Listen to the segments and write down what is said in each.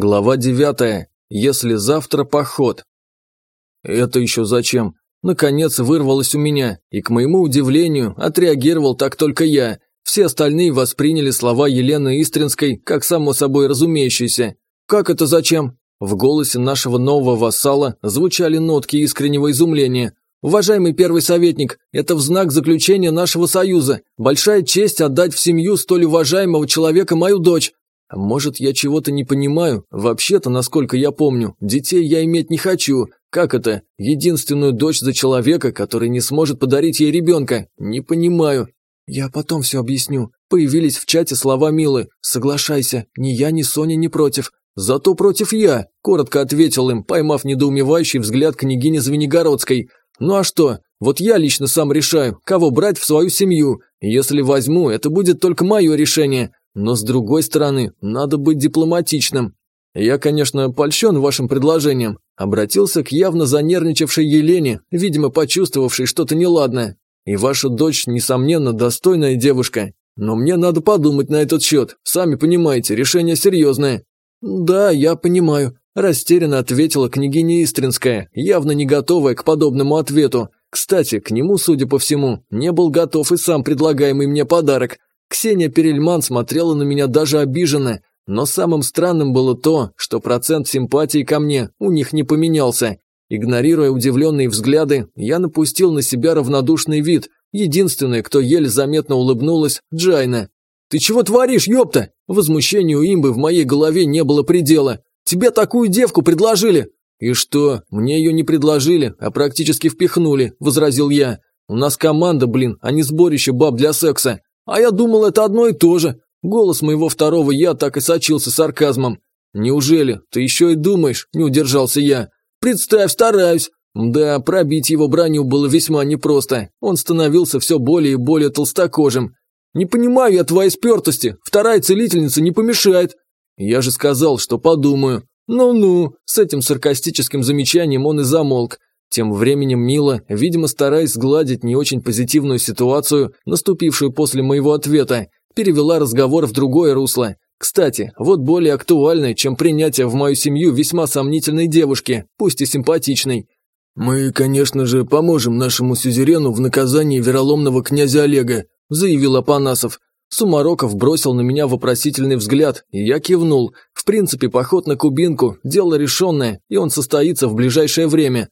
Глава девятая. Если завтра поход. Это еще зачем? Наконец вырвалось у меня, и, к моему удивлению, отреагировал так только я. Все остальные восприняли слова Елены Истринской как само собой разумеющиеся. «Как это зачем?» В голосе нашего нового вассала звучали нотки искреннего изумления. «Уважаемый первый советник, это в знак заключения нашего союза. Большая честь отдать в семью столь уважаемого человека мою дочь. Может, я чего-то не понимаю? Вообще-то, насколько я помню, детей я иметь не хочу. Как это? Единственную дочь за человека, который не сможет подарить ей ребенка? Не понимаю. Я потом все объясню. Появились в чате слова Милы. Соглашайся, ни я, ни Соня не против. Зато против я, коротко ответил им, поймав недоумевающий взгляд княгини Звенигородской. Ну а что? Вот я лично сам решаю, кого брать в свою семью. Если возьму, это будет только мое решение. Но с другой стороны, надо быть дипломатичным. Я, конечно, польщен вашим предложением. Обратился к явно занервничавшей Елене, видимо, почувствовавшей что-то неладное. И ваша дочь, несомненно, достойная девушка. Но мне надо подумать на этот счет. Сами понимаете, решение серьезное. Да, я понимаю. Растерянно ответила княгиня Истринская, явно не готовая к подобному ответу. Кстати, к нему, судя по всему, не был готов и сам предлагаемый мне подарок. Ксения Перельман смотрела на меня даже обиженно, но самым странным было то, что процент симпатии ко мне у них не поменялся. Игнорируя удивленные взгляды, я напустил на себя равнодушный вид. Единственная, кто еле заметно улыбнулась, Джайна. «Ты чего творишь, ёпта?» Возмущению имбы в моей голове не было предела. «Тебе такую девку предложили!» «И что, мне ее не предложили, а практически впихнули», – возразил я. «У нас команда, блин, а не сборище баб для секса. А я думал, это одно и то же. Голос моего второго «я» так и сочился сарказмом. «Неужели? Ты еще и думаешь?» – не удержался я. «Представь, стараюсь!» Да, пробить его броню было весьма непросто. Он становился все более и более толстокожим. «Не понимаю я твоей спертости. Вторая целительница не помешает». «Я же сказал, что подумаю». «Ну-ну», с этим саркастическим замечанием он и замолк. Тем временем Мила, видимо стараясь сгладить не очень позитивную ситуацию, наступившую после моего ответа, перевела разговор в другое русло. Кстати, вот более актуальное, чем принятие в мою семью весьма сомнительной девушки, пусть и симпатичной. «Мы, конечно же, поможем нашему сюзерену в наказании вероломного князя Олега», заявил Апанасов. Сумароков бросил на меня вопросительный взгляд, и я кивнул. В принципе, поход на Кубинку – дело решенное, и он состоится в ближайшее время.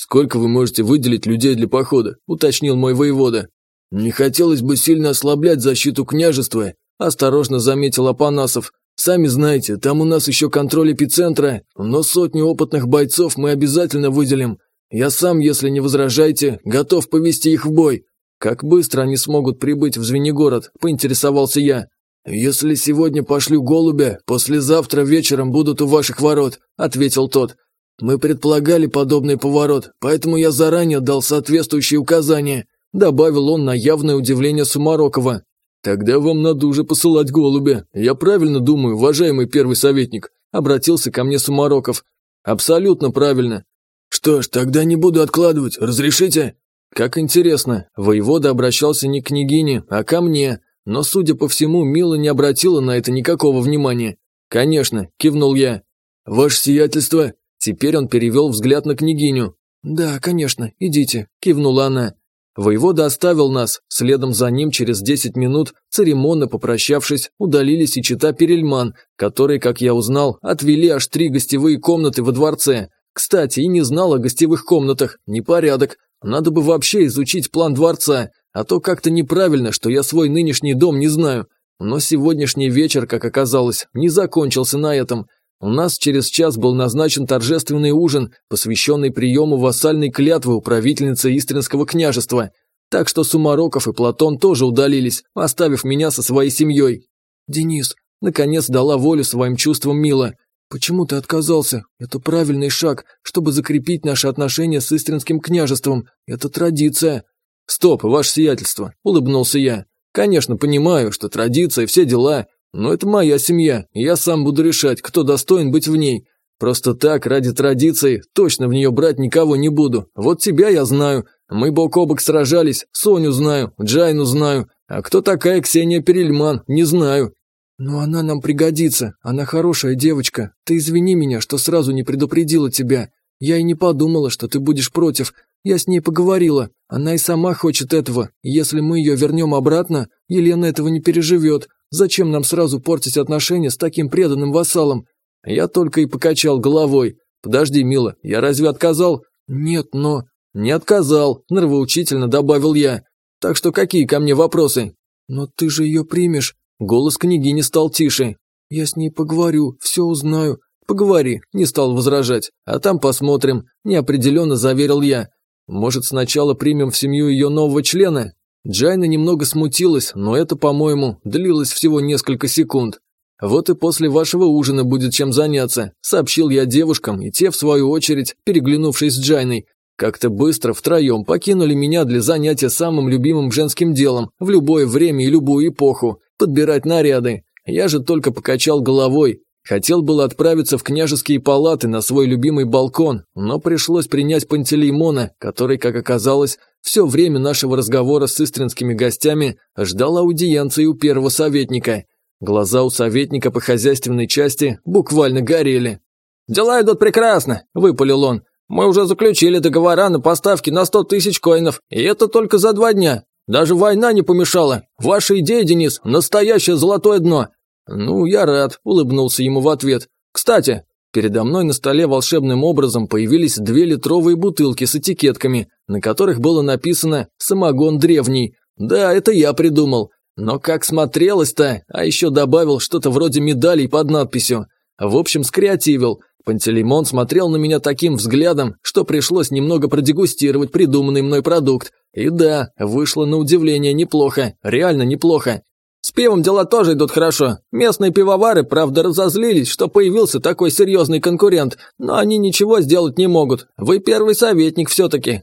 «Сколько вы можете выделить людей для похода?» – уточнил мой воевода. «Не хотелось бы сильно ослаблять защиту княжества», – осторожно заметил Апанасов. «Сами знаете, там у нас еще контроль эпицентра, но сотню опытных бойцов мы обязательно выделим. Я сам, если не возражаете, готов повести их в бой». «Как быстро они смогут прибыть в Звенигород?» – поинтересовался я. «Если сегодня пошлю голубя, послезавтра вечером будут у ваших ворот», – ответил тот. «Мы предполагали подобный поворот, поэтому я заранее дал соответствующие указания», добавил он на явное удивление Сумарокова. «Тогда вам надо уже посылать голубя. Я правильно думаю, уважаемый первый советник?» обратился ко мне Сумароков. «Абсолютно правильно». «Что ж, тогда не буду откладывать. Разрешите?» «Как интересно, воевода обращался не к княгине, а ко мне, но, судя по всему, Мила не обратила на это никакого внимания». «Конечно», – кивнул я. «Ваше сиятельство», Теперь он перевел взгляд на княгиню. «Да, конечно, идите», – кивнула она. Воевода оставил нас, следом за ним через десять минут, церемонно попрощавшись, удалились и чита Перельман, которые, как я узнал, отвели аж три гостевые комнаты во дворце. Кстати, и не знал о гостевых комнатах, непорядок. Надо бы вообще изучить план дворца, а то как-то неправильно, что я свой нынешний дом не знаю. Но сегодняшний вечер, как оказалось, не закончился на этом – у нас через час был назначен торжественный ужин, посвященный приему вассальной клятвы у правительницы Истринского княжества. Так что Сумароков и Платон тоже удалились, оставив меня со своей семьей. «Денис», наконец дала волю своим чувствам Мила. «Почему ты отказался? Это правильный шаг, чтобы закрепить наши отношения с Истринским княжеством. Это традиция». «Стоп, ваше сиятельство», – улыбнулся я. «Конечно, понимаю, что традиция все дела, но это моя семья, и я сам буду решать, кто достоин быть в ней. Просто так, ради традиции, точно в нее брать никого не буду. Вот тебя я знаю. Мы бок о бок сражались, Соню знаю, Джайну знаю. А кто такая Ксения Перельман, не знаю. «Но она нам пригодится, она хорошая девочка. Ты извини меня, что сразу не предупредила тебя. Я и не подумала, что ты будешь против. Я с ней поговорила. Она и сама хочет этого. Если мы ее вернем обратно, Елена этого не переживет. Зачем нам сразу портить отношения с таким преданным вассалом? Я только и покачал головой. Подожди, мила, я разве отказал? Нет, но... Не отказал, нравоучительно добавил я. Так что какие ко мне вопросы? Но ты же ее примешь. Голос княгини стал тише. Я с ней поговорю, все узнаю. Поговори, не стал возражать. А там посмотрим, неопределенно заверил я. Может, сначала примем в семью ее нового члена? Джайна немного смутилась, но это, по-моему, длилось всего несколько секунд. «Вот и после вашего ужина будет чем заняться», – сообщил я девушкам, и те, в свою очередь, переглянувшись с Джайной, как-то быстро втроем покинули меня для занятия самым любимым женским делом в любое время и любую эпоху – подбирать наряды. Я же только покачал головой. Хотел было отправиться в княжеские палаты на свой любимый балкон, но пришлось принять Пантелеймона, который, как оказалось, все время нашего разговора с истринскими гостями ждал аудиенции у первого советника. Глаза у советника по хозяйственной части буквально горели. «Дела идут прекрасно», – выпалил он. «Мы уже заключили договора на поставки на сто тысяч коинов, и это только за два дня. Даже война не помешала. Ваша идея, Денис, настоящее золотое дно. «Ну, я рад», – улыбнулся ему в ответ. «Кстати, передо мной на столе волшебным образом появились две литровые бутылки с этикетками, на которых было написано «Самогон древний». Да, это я придумал. Но как смотрелось-то, а еще добавил что-то вроде медалей под надписью. В общем, скреативил. Пантелеймон смотрел на меня таким взглядом, что пришлось немного продегустировать придуманный мной продукт. И да, вышло на удивление неплохо, реально неплохо. С пивом дела тоже идут хорошо. Местные пивовары, правда, разозлились, что появился такой серьезный конкурент, но они ничего сделать не могут. Вы первый советник все-таки.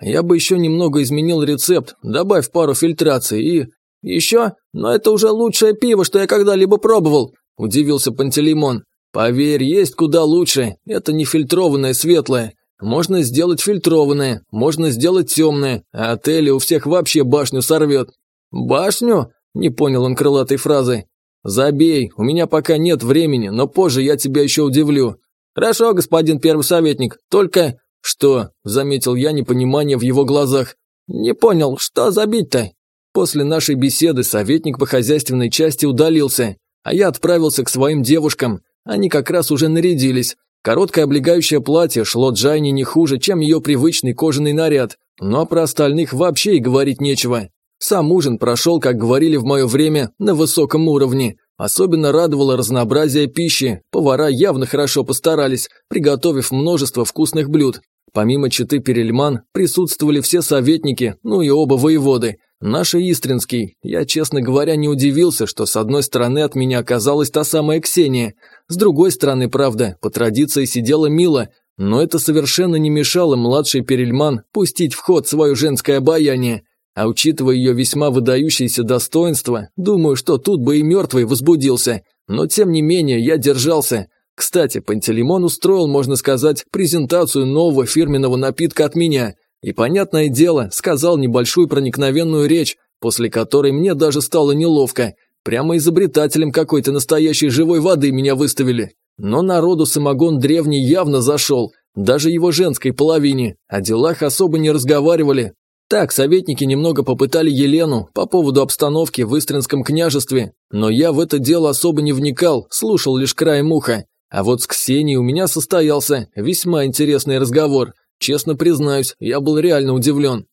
Я бы еще немного изменил рецепт, добавь пару фильтраций и... Еще? Но это уже лучшее пиво, что я когда-либо пробовал, удивился Пантелеймон. Поверь, есть куда лучше. Это не фильтрованное светлое. Можно сделать фильтрованное, можно сделать темное, а отели у всех вообще башню сорвет. Башню? Не понял он крылатой фразы. «Забей, у меня пока нет времени, но позже я тебя еще удивлю». «Хорошо, господин первый советник, только...» «Что?» – заметил я непонимание в его глазах. «Не понял, что забить-то?» После нашей беседы советник по хозяйственной части удалился, а я отправился к своим девушкам. Они как раз уже нарядились. Короткое облегающее платье шло Джайне не хуже, чем ее привычный кожаный наряд, но про остальных вообще и говорить нечего. Сам ужин прошел, как говорили в мое время, на высоком уровне. Особенно радовало разнообразие пищи. Повара явно хорошо постарались, приготовив множество вкусных блюд. Помимо читы Перельман присутствовали все советники, ну и оба воеводы. Наша Истринский. Я, честно говоря, не удивился, что с одной стороны от меня оказалась та самая Ксения. С другой стороны, правда, по традиции сидела Мила, но это совершенно не мешало младшей Перельман пустить в ход свое женское обаяние. А учитывая ее весьма выдающиеся достоинства, думаю, что тут бы и мертвый возбудился. Но тем не менее, я держался. Кстати, Пантелеймон устроил, можно сказать, презентацию нового фирменного напитка от меня. И, понятное дело, сказал небольшую проникновенную речь, после которой мне даже стало неловко. Прямо изобретателем какой-то настоящей живой воды меня выставили. Но народу самогон древний явно зашел, даже его женской половине. О делах особо не разговаривали, так, советники немного попытали Елену по поводу обстановки в Истринском княжестве, но я в это дело особо не вникал, слушал лишь краем уха. А вот с Ксенией у меня состоялся весьма интересный разговор. Честно признаюсь, я был реально удивлен.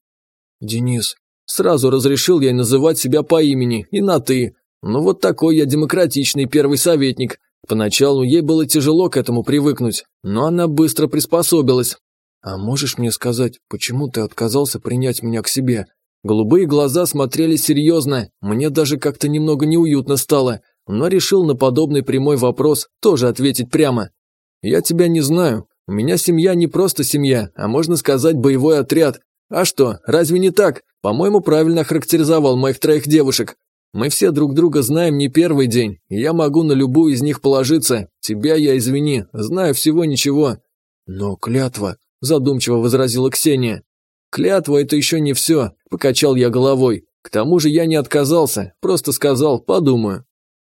«Денис». Сразу разрешил я называть себя по имени и на «ты». Ну вот такой я демократичный первый советник. Поначалу ей было тяжело к этому привыкнуть, но она быстро приспособилась, «А можешь мне сказать, почему ты отказался принять меня к себе?» Голубые глаза смотрели серьезно, мне даже как-то немного неуютно стало, но решил на подобный прямой вопрос тоже ответить прямо. «Я тебя не знаю. У меня семья не просто семья, а можно сказать боевой отряд. А что, разве не так? По-моему, правильно характеризовал моих троих девушек. Мы все друг друга знаем не первый день, и я могу на любую из них положиться. Тебя я, извини, знаю всего ничего. Но клятва, задумчиво возразила Ксения. «Клятва – это еще не все», – покачал я головой. «К тому же я не отказался, просто сказал, подумаю».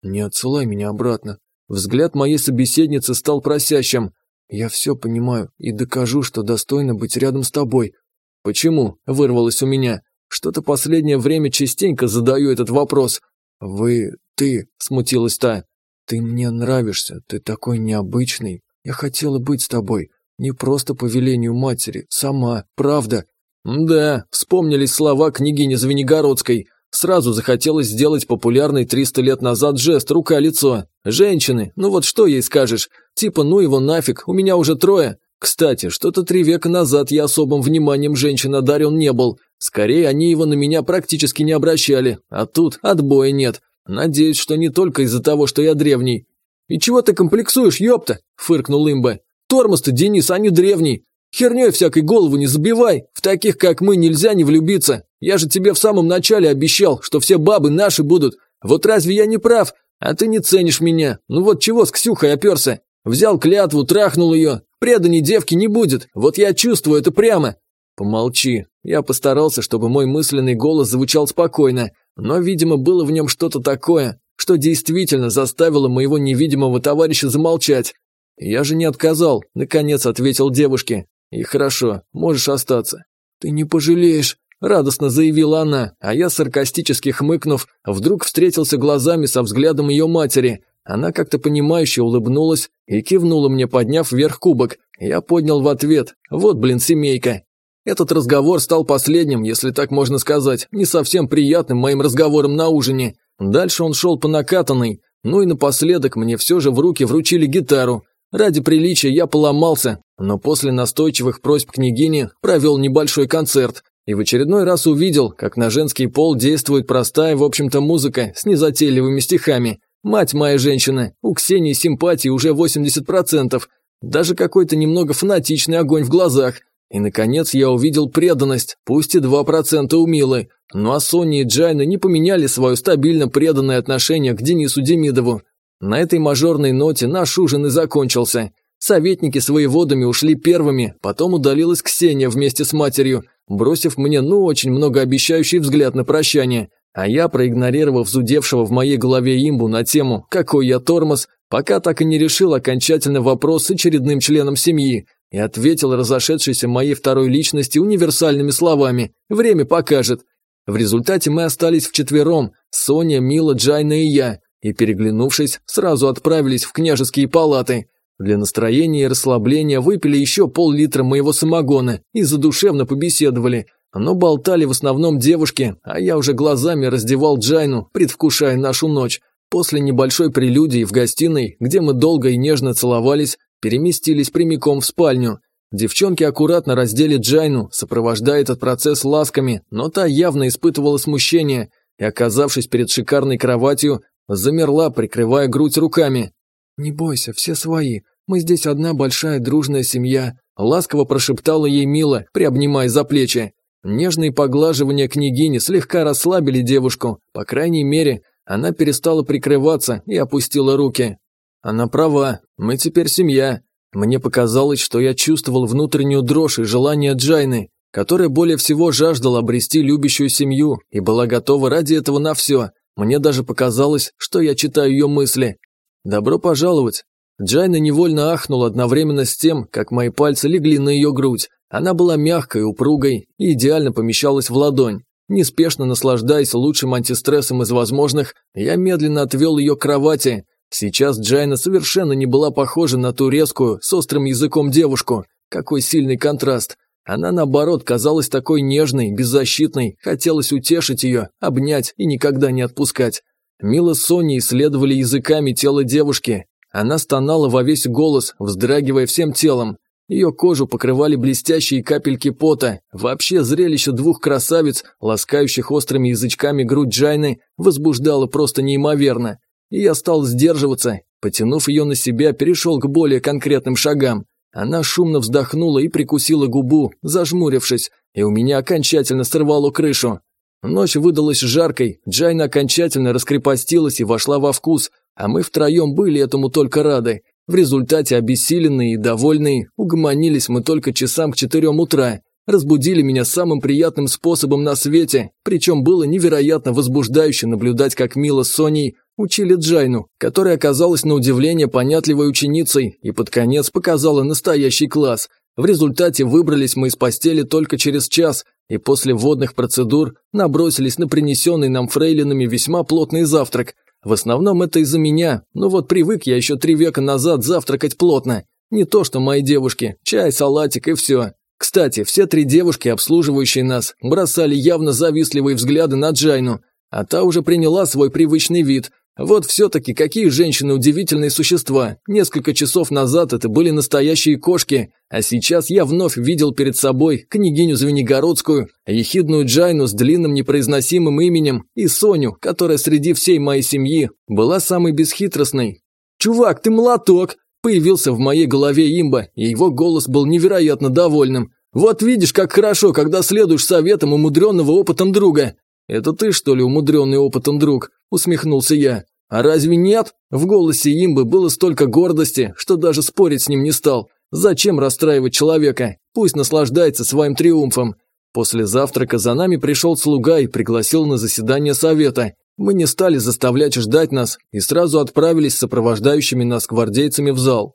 Не отсылай меня обратно. Взгляд моей собеседницы стал просящим. Я все понимаю и докажу, что достойно быть рядом с тобой. Почему? Вырвалось у меня. Что-то последнее время частенько задаю этот вопрос. Вы... ты... смутилась та. Ты мне нравишься, ты такой необычный. Я хотела быть с тобой. Не просто по велению матери, сама, правда. Да, вспомнились слова княгини Звенигородской. Сразу захотелось сделать популярный 300 лет назад жест «рука-лицо». Женщины, ну вот что ей скажешь? Типа ну его нафиг, у меня уже трое. Кстати, что-то три века назад я особым вниманием женщин одарен не был. Скорее, они его на меня практически не обращали, а тут отбоя нет. Надеюсь, что не только из-за того, что я древний. «И чего ты комплексуешь, ёпта?» – фыркнул имба. «Тормоз-то, Денис, а не древний. Херней всякой голову не забивай, в таких, как мы, нельзя не влюбиться. Я же тебе в самом начале обещал, что все бабы наши будут. Вот разве я не прав? А ты не ценишь меня. Ну вот чего с Ксюхой оперся? Взял клятву, трахнул ее. Преданий девки не будет, вот я чувствую это прямо. Помолчи. Я постарался, чтобы мой мысленный голос звучал спокойно, но, видимо, было в нем что-то такое, что действительно заставило моего невидимого товарища замолчать. Я же не отказал, наконец ответил девушке. «И хорошо, можешь остаться». «Ты не пожалеешь», – радостно заявила она, а я, саркастически хмыкнув, вдруг встретился глазами со взглядом ее матери. Она как-то понимающе улыбнулась и кивнула мне, подняв вверх кубок. Я поднял в ответ. Вот, блин, семейка. Этот разговор стал последним, если так можно сказать, не совсем приятным моим разговором на ужине. Дальше он шел по накатанной. Ну и напоследок мне все же в руки вручили гитару. Ради приличия я поломался, но после настойчивых просьб княгини провел небольшой концерт и в очередной раз увидел, как на женский пол действует простая, в общем-то, музыка с незатейливыми стихами. Мать моя женщина, у Ксении симпатии уже 80%, даже какой-то немного фанатичный огонь в глазах. И, наконец, я увидел преданность, пусть и 2% у Милы. Ну а Соня и Джайна не поменяли свое стабильно преданное отношение к Денису Демидову. На этой мажорной ноте наш ужин и закончился. Советники с воеводами ушли первыми, потом удалилась Ксения вместе с матерью, бросив мне ну очень многообещающий взгляд на прощание. А я, проигнорировав зудевшего в моей голове имбу на тему «какой я тормоз», пока так и не решил окончательно вопрос с очередным членом семьи и ответил разошедшейся моей второй личности универсальными словами «время покажет». В результате мы остались вчетвером – Соня, Мила, Джайна и я – и, переглянувшись, сразу отправились в княжеские палаты. Для настроения и расслабления выпили еще пол-литра моего самогона и задушевно побеседовали, но болтали в основном девушки, а я уже глазами раздевал Джайну, предвкушая нашу ночь. После небольшой прелюдии в гостиной, где мы долго и нежно целовались, переместились прямиком в спальню. Девчонки аккуратно раздели Джайну, сопровождая этот процесс ласками, но та явно испытывала смущение и, оказавшись перед шикарной кроватью, Замерла, прикрывая грудь руками. «Не бойся, все свои. Мы здесь одна большая дружная семья», – ласково прошептала ей Мила, приобнимая за плечи. Нежные поглаживания княгини слегка расслабили девушку. По крайней мере, она перестала прикрываться и опустила руки. Она права, мы теперь семья. Мне показалось, что я чувствовал внутреннюю дрожь и желание Джайны, которая более всего жаждала обрести любящую семью и была готова ради этого на все. Мне даже показалось, что я читаю ее мысли. «Добро пожаловать!» Джайна невольно ахнула одновременно с тем, как мои пальцы легли на ее грудь. Она была мягкой, упругой и идеально помещалась в ладонь. Неспешно наслаждаясь лучшим антистрессом из возможных, я медленно отвел ее к кровати. Сейчас Джайна совершенно не была похожа на ту резкую, с острым языком девушку. Какой сильный контраст. Она, наоборот, казалась такой нежной, беззащитной, хотелось утешить ее, обнять и никогда не отпускать. Мила с Соней исследовали языками тело девушки. Она стонала во весь голос, вздрагивая всем телом. Ее кожу покрывали блестящие капельки пота. Вообще зрелище двух красавиц, ласкающих острыми язычками грудь Джайны, возбуждало просто неимоверно. И я стал сдерживаться. Потянув ее на себя, перешел к более конкретным шагам. Она шумно вздохнула и прикусила губу, зажмурившись, и у меня окончательно сорвало крышу. Ночь выдалась жаркой, Джайна окончательно раскрепостилась и вошла во вкус, а мы втроем были этому только рады. В результате обессиленные и довольные угомонились мы только часам к четырем утра, разбудили меня самым приятным способом на свете, причем было невероятно возбуждающе наблюдать, как Мила с Соней учили Джайну, которая оказалась на удивление понятливой ученицей и под конец показала настоящий класс. В результате выбрались мы из постели только через час, и после водных процедур набросились на принесенный нам фрейлинами весьма плотный завтрак. В основном это из-за меня, но вот привык я еще три века назад завтракать плотно. Не то что мои девушки, чай, салатик и все. Кстати, все три девушки, обслуживающие нас, бросали явно завистливые взгляды на Джайну, а та уже приняла свой привычный вид. Вот все-таки какие женщины удивительные существа. Несколько часов назад это были настоящие кошки, а сейчас я вновь видел перед собой княгиню Звенигородскую, ехидную Джайну с длинным непроизносимым именем и Соню, которая среди всей моей семьи была самой бесхитростной. «Чувак, ты молоток!» Появился в моей голове имба, и его голос был невероятно довольным. «Вот видишь, как хорошо, когда следуешь советам умудренного опытом друга!» «Это ты, что ли, умудренный опытом друг?» – усмехнулся я. «А разве нет?» В голосе имбы было столько гордости, что даже спорить с ним не стал. Зачем расстраивать человека? Пусть наслаждается своим триумфом. После завтрака за нами пришел слуга и пригласил на заседание совета. Мы не стали заставлять ждать нас и сразу отправились с сопровождающими нас гвардейцами в зал.